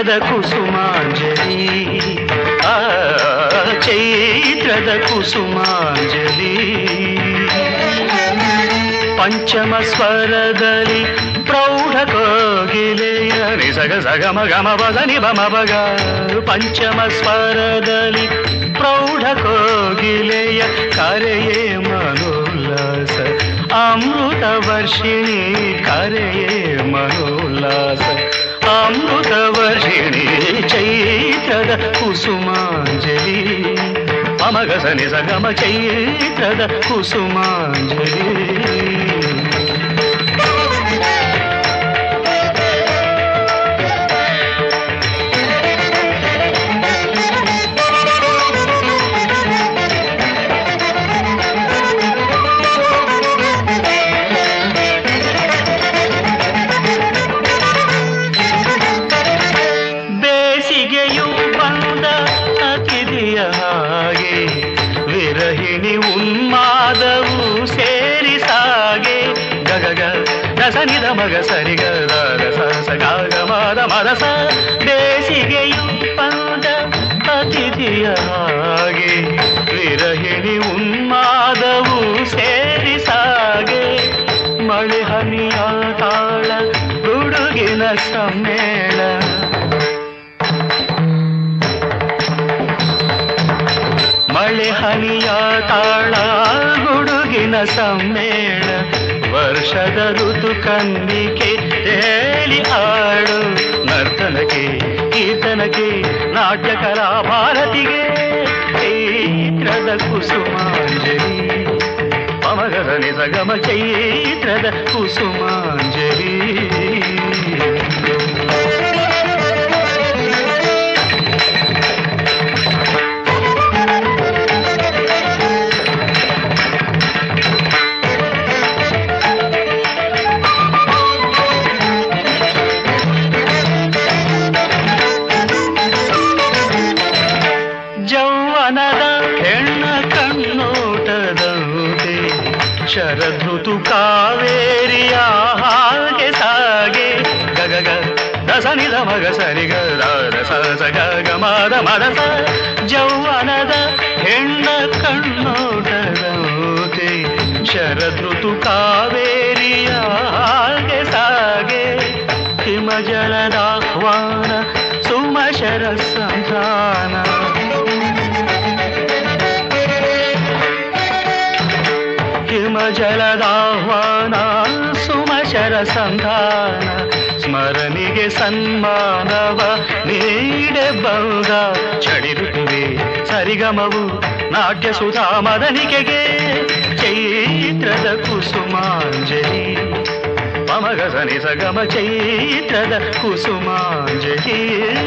ಚೈತ್ರದ ಕುಸುಮಾಂಜಲಿ ಆ ಚೈತ್ರದ ಕುಸುಮಾಂಜಲಿ ಪಂಚಮ ಸ್ವರದಲ್ಲಿ ಪ್ರೌಢ ಕೋಗಿಲೆಯ ನಿಸಗ ಸಗಮ ಗಮ ಬದ ನಿಬಮ ಬಗ ಪಂಚಮ ಸ್ವರದಲ್ಲಿ ಪ್ರೌಢ ಕೋಗಿಲೆಯ ಕರೆಯೇ ಮನೋಲ್ಲಾಸ ಅಮೃತ ವರ್ಷಿಣಿ ಕರೆಯೇ ಮನೋಲ್ಲಾಸ చేయితద కుసుమాంజలి. అమగ సని సగమ చెయ్యి చేయితద కుసుమాంజలి. ರಸನಿದ ಮಗ ರಸ ಗಾಗ ಮದ ಮರಸ ಬೇಸಿಗೆಯು ಪಂದ ಅತಿಥಿಯ ಹಾಗೆ ವಿರಹಿಣಿ ಉನ್ಮಾದವು ಸೇರಿ ಸಾಗೆ, ಮಳೆ ಹನಿಯ ತಾಳ ಹುಡುಗಿನ ಸಮ್ಮೇಳ. ಮಳೆ ಹನಿಯ ತಾಳ ಗುಡುಗಿನ ಸಮ್ಮೇಳ. ವರ್ಷದ ಋತು ಕಂದಿಕೆ ಹೇಳಿ ಆಡು ನರ್ತನಕ್ಕೆ ಕೀರ್ತನಕ್ಕೆ ನಾಟ್ಯಕರ ಭಾರತಿಗೆ ಚೈತ್ರದ ಕುಸುಮಾಂಜಲಿ ಪಮಗದ ನಿಸಗಮ ಚೈತ್ರದ ಕುಸುಮಾಂಜಲಿ ಹೆಣ್ಣ ಕಣ್ಣೋಟದಂತೆ ಶರದೃತು ಕಾವೇರಿಯ ಹಾಗೆ ಸಾಗೆ. ಗಗಗ ರಸನಿದ ಮಗ ಸರಿಗ ರಸ ಸಗ ಮದ ಮದಸ ಜೌವನದ ಹೆಣ್ಣ ಕಣ್ಣೋಟದಂತೆ ಶರದೃತು ಕಾವೇರಿಯ ಹಾಗೆ ಸಾಗೆ. ಹಿಮಜಲದ ಆಹ್ವಾನ ಸುಮಶರ ಸಂಧಾನ. ಹಿಮಜಲದಾಹ್ವಾನ ಸುಮಶರ ಸಂಧಾನ ಸ್ಮರಣಿಗೆ ಸನ್ಮಾನವ ನೀಡೆ ಬಂದ ಚಡಿರುತ್ತುವೆ ಸರಿಗಮವು ನಾಟ್ಯ ಸುಧಾ ಮದನಿಕೆಗೆ, ಚೈತ್ರದ ಕುಸುಮಾಂಜಲಿ. ಮಮಗಸ ನಿಸಗಮ ಚೈತ್ರದ ಕುಸುಮಾಂಜಲಿ.